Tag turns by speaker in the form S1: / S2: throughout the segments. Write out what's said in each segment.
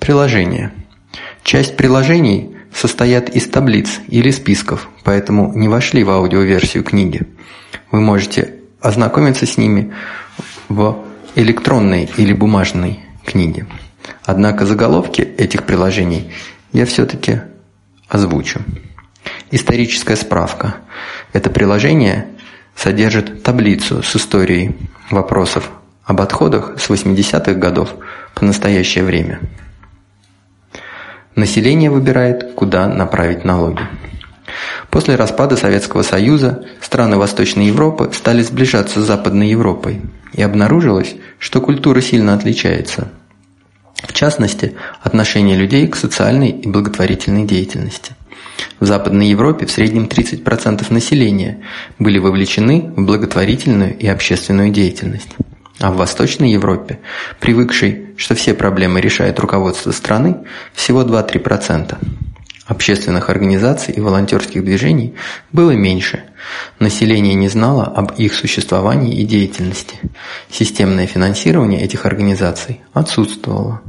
S1: Приложения. Часть приложений состоят из таблиц или списков, поэтому не вошли в аудиоверсию книги. Вы можете ознакомиться с ними в электронной или бумажной книге. Однако заголовки этих приложений я все-таки озвучу. Историческая справка. Это приложение содержит таблицу с историей вопросов об отходах с 80-х годов по настоящее время. Население выбирает, куда направить налоги. После распада Советского Союза страны Восточной Европы стали сближаться с Западной Европой, и обнаружилось, что культура сильно отличается. В частности, отношение людей к социальной и благотворительной деятельности. В Западной Европе в среднем 30% населения были вовлечены в благотворительную и общественную деятельность. А в Восточной Европе, привыкшей, что все проблемы решает руководство страны, всего 2-3%. Общественных организаций и волонтерских движений было меньше. Население не знало об их существовании и деятельности. Системное финансирование этих организаций отсутствовало.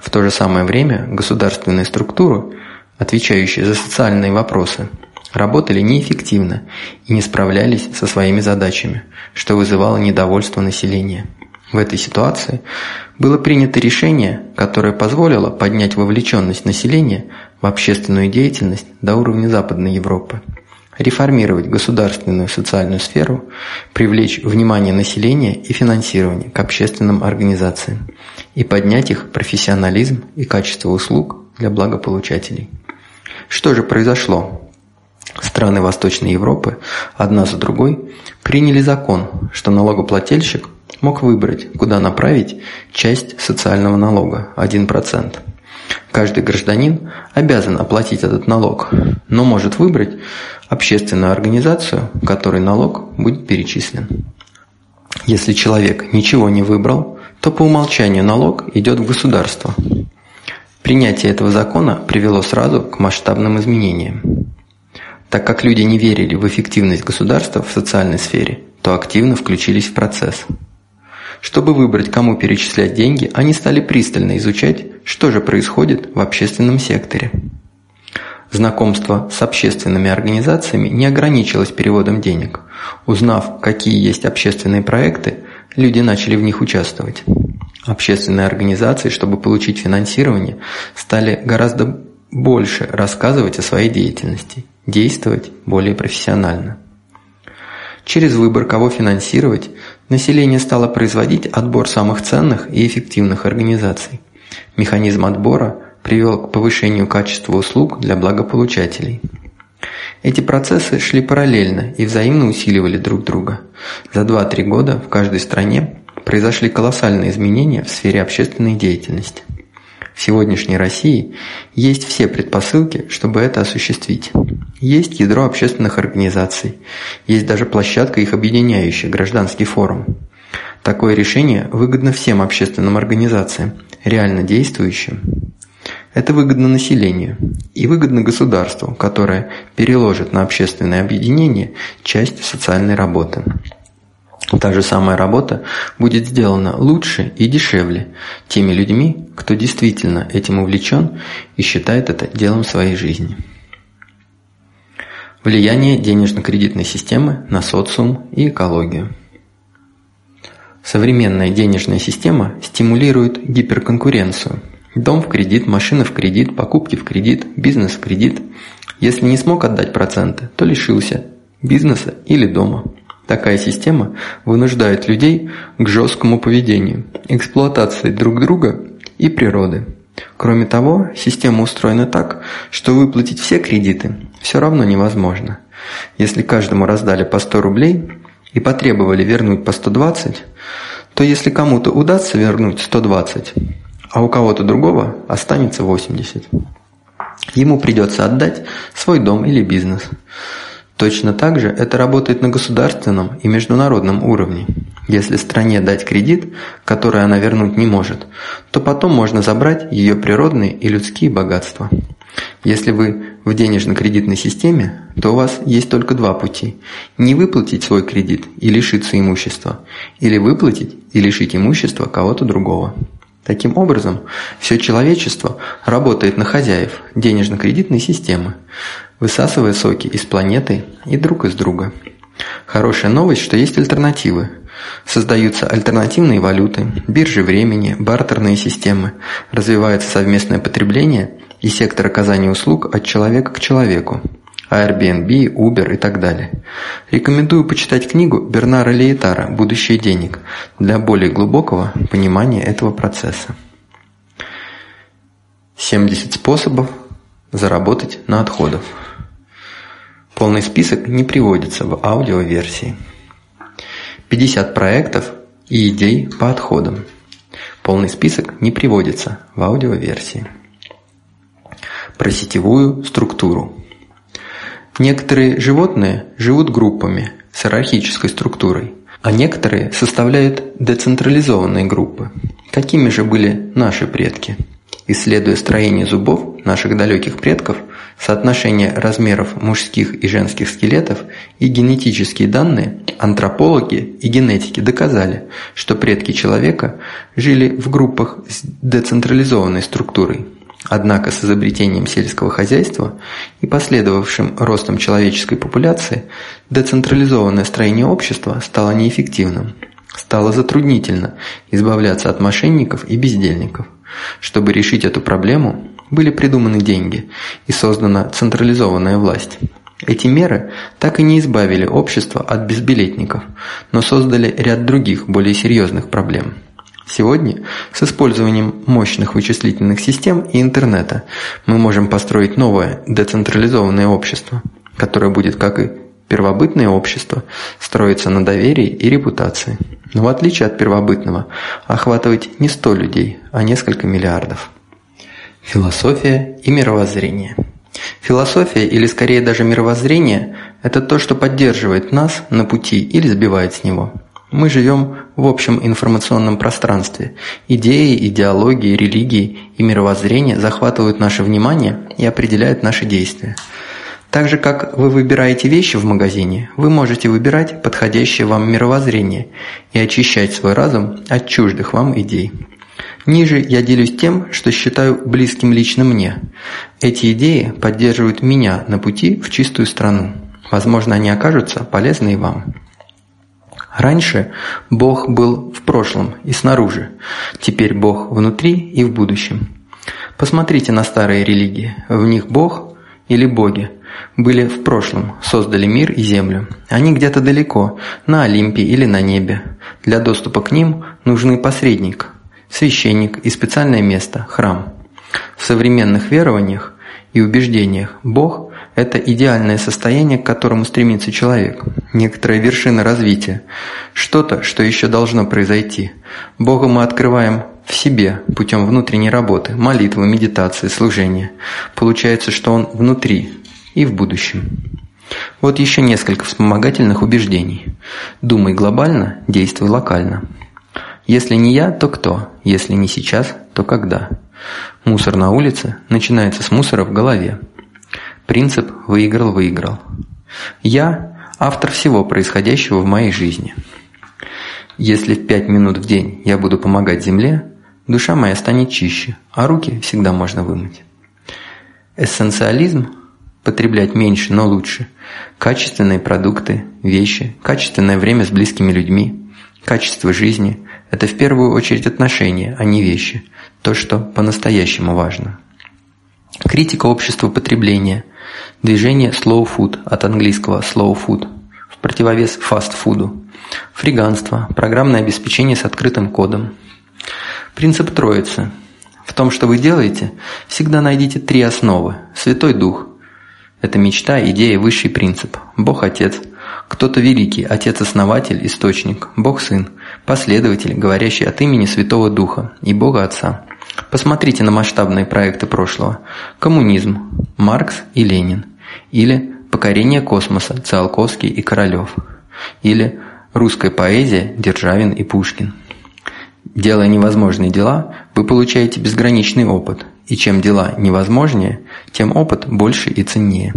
S1: В то же самое время государственные структуры, отвечающие за социальные вопросы, работали неэффективно и не справлялись со своими задачами, что вызывало недовольство населения. В этой ситуации было принято решение, которое позволило поднять вовлеченность населения в общественную деятельность до уровня Западной Европы, реформировать государственную социальную сферу, привлечь внимание населения и финансирование к общественным организациям и поднять их профессионализм и качество услуг для благополучателей. Что же произошло? Страны Восточной Европы одна за другой приняли закон, что налогоплательщик – мог выбрать, куда направить часть социального налога – 1%. Каждый гражданин обязан оплатить этот налог, но может выбрать общественную организацию, которой налог будет перечислен. Если человек ничего не выбрал, то по умолчанию налог идет в государство. Принятие этого закона привело сразу к масштабным изменениям. Так как люди не верили в эффективность государства в социальной сфере, то активно включились в процесс – чтобы выбрать, кому перечислять деньги, они стали пристально изучать, что же происходит в общественном секторе. Знакомство с общественными организациями не ограничилось переводом денег. Узнав, какие есть общественные проекты, люди начали в них участвовать. Общественные организации, чтобы получить финансирование, стали гораздо больше рассказывать о своей деятельности, действовать более профессионально. Через выбор, кого финансировать, население стало производить отбор самых ценных и эффективных организаций. Механизм отбора привел к повышению качества услуг для благополучателей. Эти процессы шли параллельно и взаимно усиливали друг друга. За 2-3 года в каждой стране произошли колоссальные изменения в сфере общественной деятельности. В сегодняшней России есть все предпосылки, чтобы это осуществить. Есть ядро общественных организаций, есть даже площадка их объединяющая, гражданский форум. Такое решение выгодно всем общественным организациям, реально действующим. Это выгодно населению и выгодно государству, которое переложит на общественное объединение часть социальной работы. Та же самая работа будет сделана лучше и дешевле теми людьми, кто действительно этим увлечен и считает это делом своей жизни. Влияние денежно-кредитной системы на социум и экологию. Современная денежная система стимулирует гиперконкуренцию. Дом в кредит, машина в кредит, покупки в кредит, бизнес в кредит. Если не смог отдать проценты, то лишился бизнеса или дома. Такая система вынуждает людей к жесткому поведению, эксплуатации друг друга и природы. Кроме того, система устроена так, что выплатить все кредиты все равно невозможно. Если каждому раздали по 100 рублей и потребовали вернуть по 120, то если кому-то удастся вернуть 120, а у кого-то другого останется 80, ему придется отдать свой дом или бизнес – Точно так же это работает на государственном и международном уровне. Если стране дать кредит, который она вернуть не может, то потом можно забрать ее природные и людские богатства. Если вы в денежно-кредитной системе, то у вас есть только два пути – не выплатить свой кредит и лишиться имущества, или выплатить и лишить имущества кого-то другого. Таким образом, все человечество работает на хозяев денежно-кредитной системы, высасывая соки из планеты и друг из друга. Хорошая новость, что есть альтернативы. Создаются альтернативные валюты, биржи времени, бартерные системы, развивается совместное потребление и сектор оказания услуг от человека к человеку. Airbnb, Uber и так далее. Рекомендую почитать книгу Бернара Лейтара «Будущее денег» для более глубокого понимания этого процесса. 70 способов заработать на отходах. Полный список не приводится в аудиоверсии. 50 проектов и идей по отходам. Полный список не приводится в аудиоверсии. Про сетевую структуру. Некоторые животные живут группами с иерархической структурой, а некоторые составляют децентрализованные группы. Какими же были наши предки? Исследуя строение зубов наших далеких предков, соотношение размеров мужских и женских скелетов и генетические данные, антропологи и генетики доказали, что предки человека жили в группах с децентрализованной структурой – Однако с изобретением сельского хозяйства и последовавшим ростом человеческой популяции децентрализованное строение общества стало неэффективным. Стало затруднительно избавляться от мошенников и бездельников. Чтобы решить эту проблему, были придуманы деньги и создана централизованная власть. Эти меры так и не избавили общество от безбилетников, но создали ряд других, более серьезных проблем – Сегодня с использованием мощных вычислительных систем и интернета мы можем построить новое децентрализованное общество, которое будет, как и первобытное общество, строиться на доверии и репутации. Но в отличие от первобытного, охватывать не 100 людей, а несколько миллиардов. Философия и мировоззрение. Философия, или скорее даже мировоззрение, это то, что поддерживает нас на пути или сбивает с него – мы живем в общем информационном пространстве. Идеи, идеологии, религии и мировоззрение захватывают наше внимание и определяют наши действия. Так же, как вы выбираете вещи в магазине, вы можете выбирать подходящее вам мировоззрение и очищать свой разум от чуждых вам идей. Ниже я делюсь тем, что считаю близким лично мне. Эти идеи поддерживают меня на пути в чистую страну. Возможно, они окажутся полезны и вам. Раньше Бог был в прошлом и снаружи, теперь Бог внутри и в будущем. Посмотрите на старые религии, в них Бог или боги были в прошлом, создали мир и землю. Они где-то далеко, на Олимпе или на небе. Для доступа к ним нужны посредник, священник и специальное место – храм. В современных верованиях и убеждениях Бог это идеальное состояние, к которому стремится человек, некоторая вершина развития, что-то, что еще должно произойти. Бога мы открываем в себе путем внутренней работы, молитвы, медитации, служения. Получается, что Он внутри и в будущем. Вот еще несколько вспомогательных убеждений. Думай глобально, действуй локально. Если не я, то кто? Если не сейчас, то когда? Мусор на улице начинается с мусора в голове. Принцип «выиграл-выиграл». Я – автор всего происходящего в моей жизни. Если в пять минут в день я буду помогать Земле, душа моя станет чище, а руки всегда можно вымыть. Эссенциализм – потреблять меньше, но лучше. Качественные продукты, вещи, качественное время с близкими людьми, качество жизни – это в первую очередь отношения, а не вещи, то, что по-настоящему важно. Критика общества потребления, Движение slow food от английского slow food в противовес фастфуду. Фриганство, программное обеспечение с открытым кодом. Принцип троицы. В том, что вы делаете, всегда найдите три основы. Святой Дух – это мечта, идея, высший принцип. Бог – Отец. Кто-то великий, Отец-основатель, Источник. Бог – Сын, последователь, говорящий от имени Святого Духа и Бога Отца. Посмотрите на масштабные проекты прошлого. Коммунизм, Маркс и Ленин. Или «Покорение космоса» Циолковский и Королев. Или «Русская поэзия» Державин и Пушкин. Делая невозможные дела, вы получаете безграничный опыт. И чем дела невозможнее, тем опыт больше и ценнее.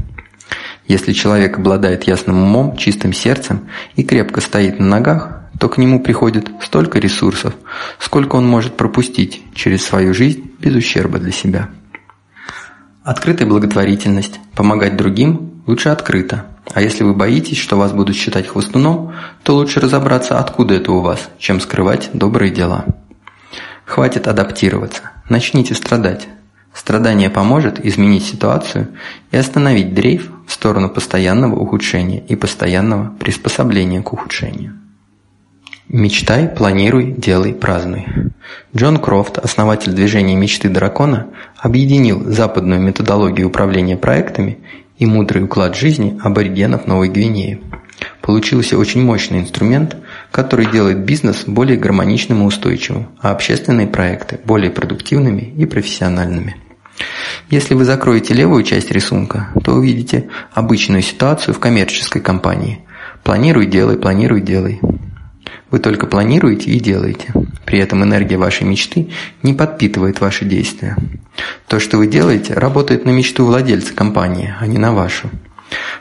S1: Если человек обладает ясным умом, чистым сердцем и крепко стоит на ногах, то к нему приходит столько ресурсов, сколько он может пропустить через свою жизнь без ущерба для себя. Открытая благотворительность, помогать другим лучше открыто. А если вы боитесь, что вас будут считать хвостуном, то лучше разобраться, откуда это у вас, чем скрывать добрые дела. Хватит адаптироваться, начните страдать. Страдание поможет изменить ситуацию и остановить дрейф в сторону постоянного ухудшения и постоянного приспособления к ухудшению. Мечтай, планируй, делай, празднуй. Джон Крофт, основатель движения «Мечты дракона», объединил западную методологию управления проектами и мудрый уклад жизни аборигенов Новой Гвинеи. Получился очень мощный инструмент, который делает бизнес более гармоничным и устойчивым, а общественные проекты более продуктивными и профессиональными. Если вы закроете левую часть рисунка, то увидите обычную ситуацию в коммерческой компании. Планируй, делай, планируй, делай. Вы только планируете и делаете. При этом энергия вашей мечты не подпитывает ваши действия. То, что вы делаете, работает на мечту владельца компании, а не на вашу.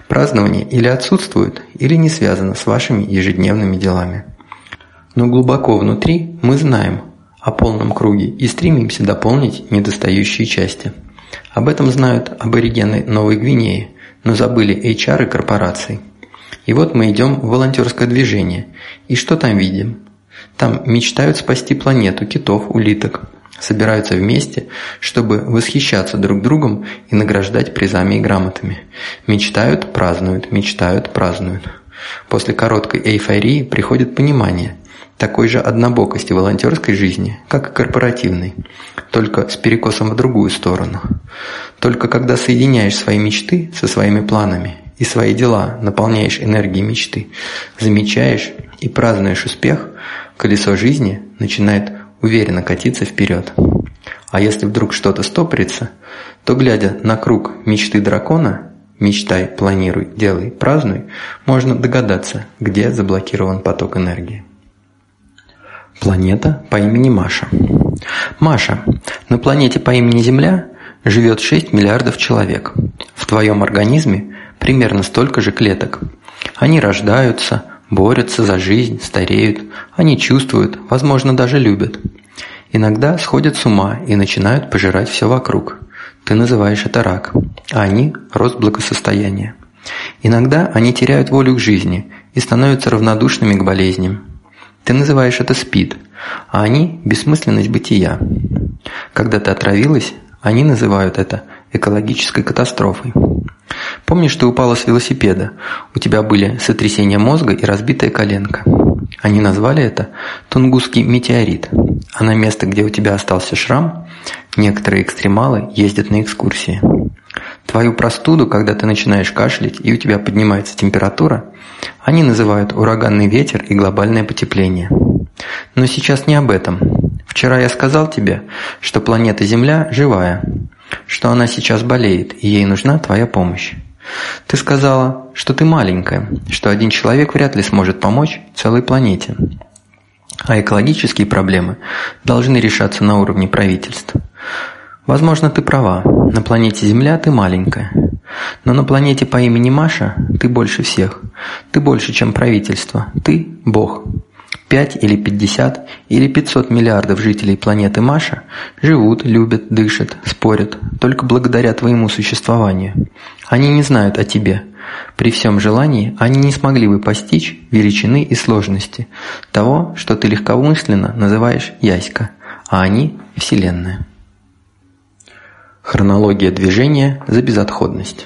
S1: Празднование или отсутствует, или не связано с вашими ежедневными делами. Но глубоко внутри мы знаем о полном круге и стремимся дополнить недостающие части. Об этом знают аборигены Новой Гвинеи, но забыли HR и корпорации – и вот мы идем в волонтерское движение. И что там видим? Там мечтают спасти планету, китов, улиток. Собираются вместе, чтобы восхищаться друг другом и награждать призами и грамотами. Мечтают, празднуют, мечтают, празднуют. После короткой эйфории приходит понимание такой же однобокости волонтерской жизни, как и корпоративной, только с перекосом в другую сторону. Только когда соединяешь свои мечты со своими планами и свои дела наполняешь энергией мечты, замечаешь и празднуешь успех, колесо жизни начинает уверенно катиться вперед. А если вдруг что-то стопорится, то, глядя на круг мечты дракона, мечтай, планируй, делай, празднуй, можно догадаться, где заблокирован поток энергии. Планета по имени Маша. Маша, на планете по имени Земля живет 6 миллиардов человек. В твоем организме примерно столько же клеток. Они рождаются, борются за жизнь, стареют, они чувствуют, возможно, даже любят. Иногда сходят с ума и начинают пожирать все вокруг. Ты называешь это рак, а они – рост благосостояния. Иногда они теряют волю к жизни и становятся равнодушными к болезням. Ты называешь это спид, а они – бессмысленность бытия. Когда ты отравилась, они называют это экологической катастрофой. Помнишь, ты упала с велосипеда. У тебя были сотрясение мозга и разбитая коленка. Они назвали это Тунгусский метеорит. А на место, где у тебя остался шрам, некоторые экстремалы ездят на экскурсии. Твою простуду, когда ты начинаешь кашлять и у тебя поднимается температура, они называют ураганный ветер и глобальное потепление. Но сейчас не об этом. Вчера я сказал тебе, что планета Земля живая, что она сейчас болеет, и ей нужна твоя помощь. Ты сказала, что ты маленькая, что один человек вряд ли сможет помочь целой планете. А экологические проблемы должны решаться на уровне правительств. Возможно, ты права, на планете Земля ты маленькая. Но на планете по имени Маша ты больше всех. Ты больше, чем правительство. Ты – Бог. 5 или 50 или 500 миллиардов жителей планеты Маша живут, любят, дышат, спорят только благодаря твоему существованию. Они не знают о тебе. При всем желании они не смогли бы постичь величины и сложности того, что ты легкомысленно называешь Яська, а они – Вселенная. Хронология движения за безотходность.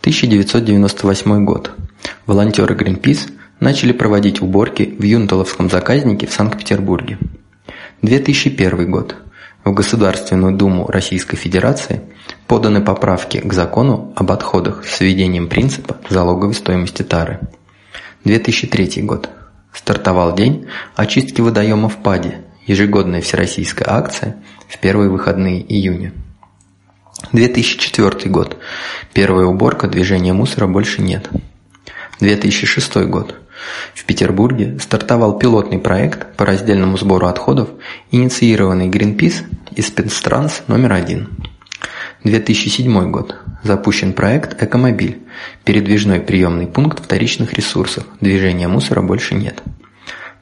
S1: 1998 год. Волонтеры Greenpeace начали проводить уборки в Юнталовском заказнике в Санкт-Петербурге. 2001 год. В Государственную Думу Российской Федерации поданы поправки к закону об отходах с введением принципа залоговой стоимости тары. 2003 год. Стартовал день очистки водоема в ПАДе, ежегодная всероссийская акция в первые выходные июня. 2004 год. Первая уборка, движения мусора больше нет. 2006 год. В Петербурге стартовал пилотный проект по раздельному сбору отходов, инициированный Greenpeace и Спецтранс номер один. 2007 год. Запущен проект «Экомобиль» – передвижной приемный пункт вторичных ресурсов, движения мусора больше нет.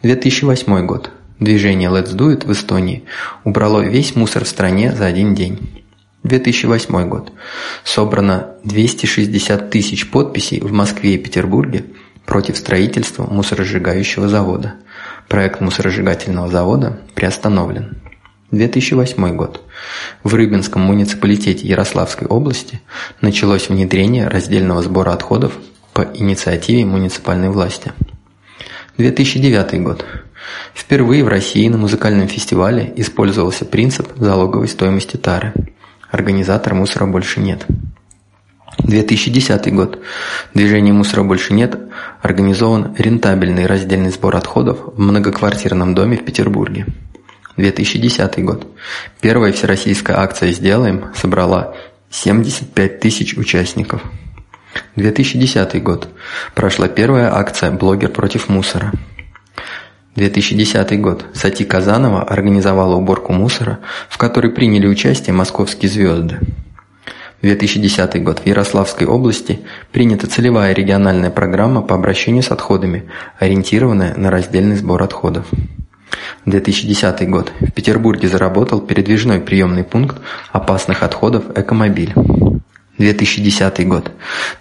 S1: 2008 год. Движение Let's Do It в Эстонии убрало весь мусор в стране за один день. 2008 год. Собрано 260 тысяч подписей в Москве и Петербурге против строительства мусоросжигающего завода. Проект мусоросжигательного завода приостановлен. 2008 год. В Рыбинском муниципалитете Ярославской области началось внедрение раздельного сбора отходов по инициативе муниципальной власти. 2009 год. Впервые в России на музыкальном фестивале использовался принцип залоговой стоимости тары. Организатор мусора больше нет. 2010 год. Движение «Мусора больше нет» организован рентабельный раздельный сбор отходов в многоквартирном доме в Петербурге. 2010 год. Первая всероссийская акция «Сделаем» собрала 75 тысяч участников. 2010 год. Прошла первая акция «Блогер против мусора». 2010 год. Сати Казанова организовала уборку мусора, в которой приняли участие московские звезды. 2010 год. В Ярославской области принята целевая региональная программа по обращению с отходами, ориентированная на раздельный сбор отходов. 2010 год. В Петербурге заработал передвижной приемный пункт опасных отходов «Экомобиль». 2010 год.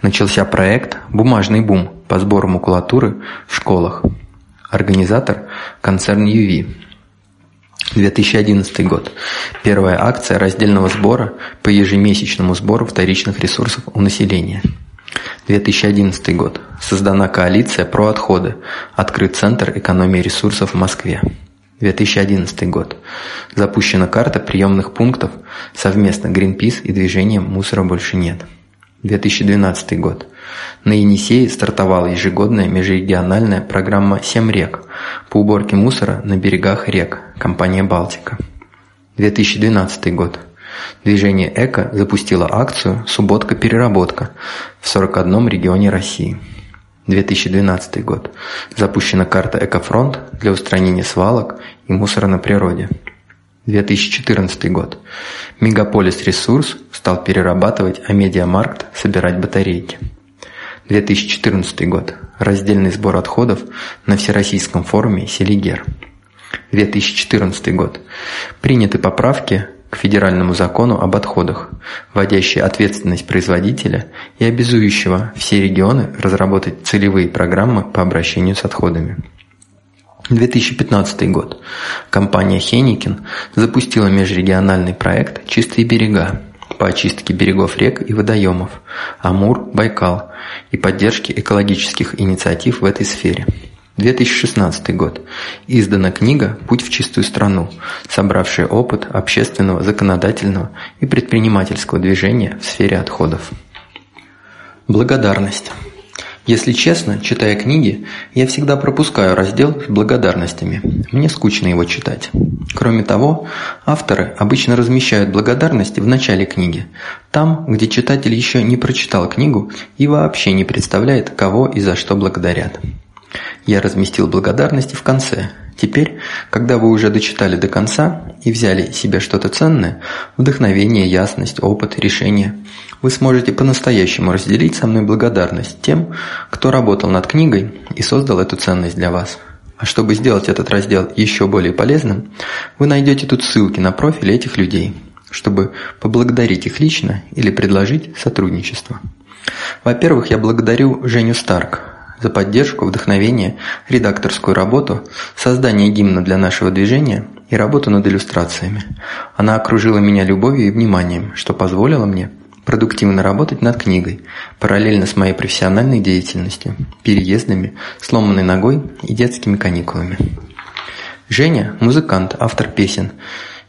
S1: Начался проект «Бумажный бум» по сбору макулатуры в школах. Организатор – концерн «Юви». 2011 год. Первая акция раздельного сбора по ежемесячному сбору вторичных ресурсов у населения. 2011 год. Создана коалиция про отходы. Открыт Центр экономии ресурсов в Москве. 2011 год. Запущена карта приемных пунктов совместно Greenpeace и движением «Мусора больше нет». 2012 год. На Енисее стартовала ежегодная межрегиональная программа «Семь рек» по уборке мусора на берегах рек, компания «Балтика». 2012 год. Движение «Эко» запустило акцию «Субботка-переработка» в 41 регионе России. 2012 год. Запущена карта «Экофронт» для устранения свалок и мусора на природе. 2014 год. Мегаполис Ресурс стал перерабатывать, а Медиамаркт собирать батарейки. 2014 год. Раздельный сбор отходов на Всероссийском форуме «Селигер». 2014 год. Приняты поправки к федеральному закону об отходах, вводящие ответственность производителя и обязующего все регионы разработать целевые программы по обращению с отходами. 2015 год. Компания Хеникин запустила межрегиональный проект «Чистые берега» по очистке берегов рек и водоемов Амур, Байкал и поддержке экологических инициатив в этой сфере. 2016 год. Издана книга «Путь в чистую страну», собравшая опыт общественного, законодательного и предпринимательского движения в сфере отходов. Благодарность. Если честно, читая книги, я всегда пропускаю раздел с благодарностями. Мне скучно его читать. Кроме того, авторы обычно размещают благодарности в начале книги, там, где читатель еще не прочитал книгу и вообще не представляет, кого и за что благодарят. Я разместил благодарности в конце. Теперь, когда вы уже дочитали до конца и взяли себе что-то ценное, вдохновение, ясность, опыт, решение, вы сможете по-настоящему разделить со мной благодарность тем, кто работал над книгой и создал эту ценность для вас. А чтобы сделать этот раздел еще более полезным, вы найдете тут ссылки на профили этих людей, чтобы поблагодарить их лично или предложить сотрудничество. Во-первых, я благодарю Женю Старк, за поддержку, вдохновение, редакторскую работу, создание гимна для нашего движения и работу над иллюстрациями. Она окружила меня любовью и вниманием, что позволило мне продуктивно работать над книгой, параллельно с моей профессиональной деятельностью, переездами, сломанной ногой и детскими каникулами. Женя – музыкант, автор песен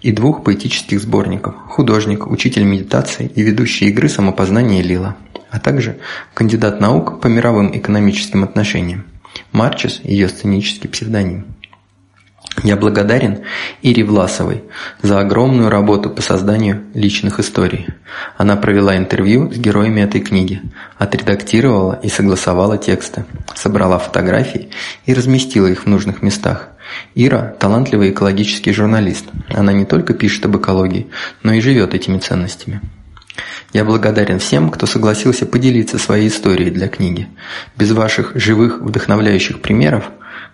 S1: и двух поэтических сборников, художник, учитель медитации и ведущий игры самопознания Лила – а также кандидат наук по мировым экономическим отношениям. Марчес – ее сценический псевдоним. Я благодарен Ире Власовой за огромную работу по созданию личных историй. Она провела интервью с героями этой книги, отредактировала и согласовала тексты, собрала фотографии и разместила их в нужных местах. Ира – талантливый экологический журналист. Она не только пишет об экологии, но и живет этими ценностями. Я благодарен всем, кто согласился поделиться своей историей для книги. Без ваших живых, вдохновляющих примеров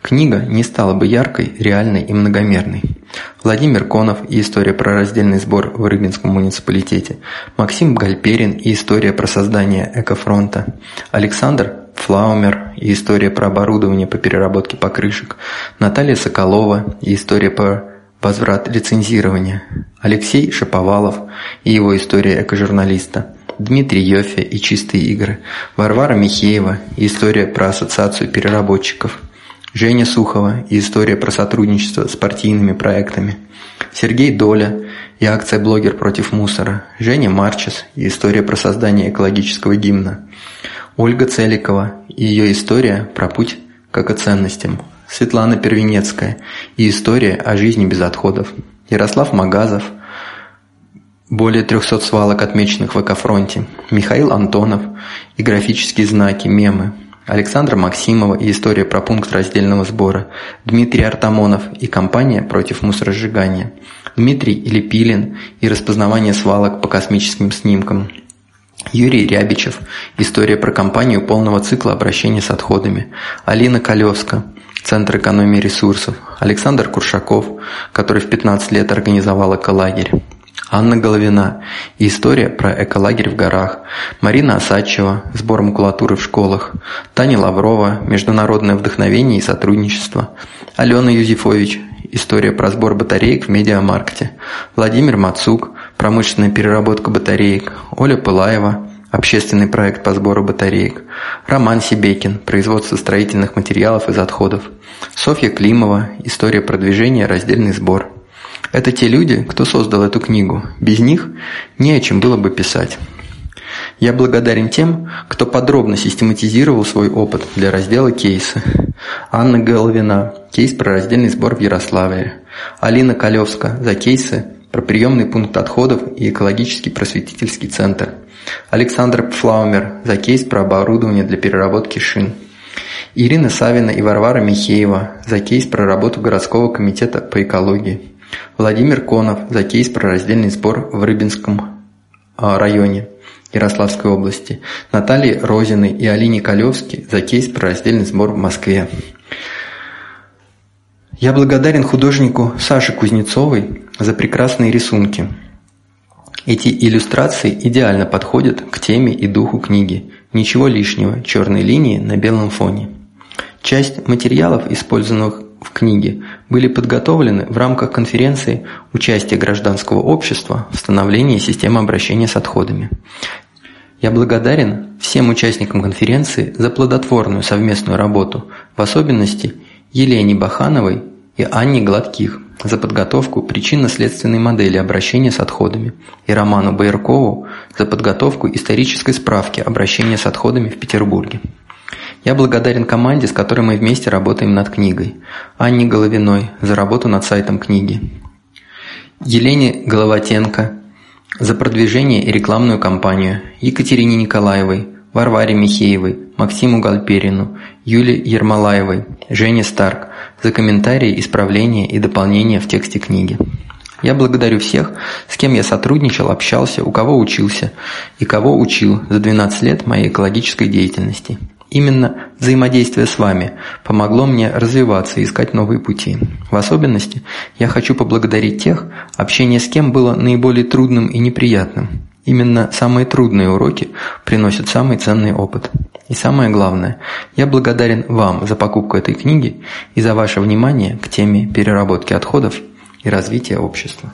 S1: книга не стала бы яркой, реальной и многомерной. Владимир Конов и история про раздельный сбор в Рыбинском муниципалитете, Максим Гальперин и история про создание Экофронта, Александр Флаумер и история про оборудование по переработке покрышек, Наталья Соколова и история по возврат лицензирования, Алексей Шаповалов и его история экожурналиста, Дмитрий Йофе и чистые игры, Варвара Михеева и история про ассоциацию переработчиков, Женя Сухова и история про сотрудничество с партийными проектами, Сергей Доля и акция «Блогер против мусора», Женя Марчес и история про создание экологического гимна, Ольга Целикова и ее история про путь к экоценностям, Светлана Первенецкая и история о жизни без отходов, Ярослав Магазов, более 300 свалок, отмеченных в экофронте, Михаил Антонов и графические знаки, мемы, Александра Максимова и история про пункт раздельного сбора, Дмитрий Артамонов и компания против мусоросжигания, Дмитрий Лепилин и распознавание свалок по космическим снимкам, Юрий Рябичев «История про компанию полного цикла обращения с отходами», Алина Колевска Центр экономии ресурсов, Александр Куршаков, который в 15 лет организовал эколагерь, Анна Головина история про эколагерь в горах, Марина Осадчева, сбор макулатуры в школах, Таня Лаврова, международное вдохновение и сотрудничество, Алена Юзефович, история про сбор батареек в медиамаркете, Владимир Мацук, промышленная переработка батареек, Оля Пылаева, общественный проект по сбору батареек, Роман Сибекин, производство строительных материалов из отходов, Софья Климова, история продвижения, раздельный сбор. Это те люди, кто создал эту книгу. Без них не о чем было бы писать. Я благодарен тем, кто подробно систематизировал свой опыт для раздела кейса. Анна Головина, кейс про раздельный сбор в Ярославле. Алина Колевска за кейсы про приемный пункт отходов и экологический просветительский центр. Александр Флаумер за кейс про оборудование для переработки шин. Ирина Савина и Варвара Михеева за кейс про работу городского комитета по экологии. Владимир Конов за кейс про раздельный сбор в Рыбинском а, районе Ярославской области. Наталье Розиной и Алине Колевски за кейс про раздельный сбор в Москве. Я благодарен художнику Саше Кузнецовой за прекрасные рисунки. Эти иллюстрации идеально подходят к теме и духу книги. Ничего лишнего, черные линии на белом фоне. Часть материалов, использованных в книге, были подготовлены в рамках конференции «Участие гражданского общества в становлении системы обращения с отходами». Я благодарен всем участникам конференции за плодотворную совместную работу, в особенности Елене Бахановой и Анне Гладких за подготовку причинно-следственной модели обращения с отходами и Роману Байеркову за подготовку исторической справки обращения с отходами в Петербурге. Я благодарен команде, с которой мы вместе работаем над книгой, Анне Головиной за работу над сайтом книги, Елене Головатенко за продвижение и рекламную кампанию, Екатерине Николаевой, Варваре Михеевой, Максиму Галперину, Юле Ермолаевой, Жене Старк за комментарии, исправления и дополнения в тексте книги. Я благодарю всех, с кем я сотрудничал, общался, у кого учился и кого учил за 12 лет моей экологической деятельности. Именно взаимодействие с вами помогло мне развиваться и искать новые пути. В особенности я хочу поблагодарить тех, общение с кем было наиболее трудным и неприятным. Именно самые трудные уроки приносят самый ценный опыт. И самое главное, я благодарен вам за покупку этой книги и за ваше внимание к теме переработки отходов и развития общества.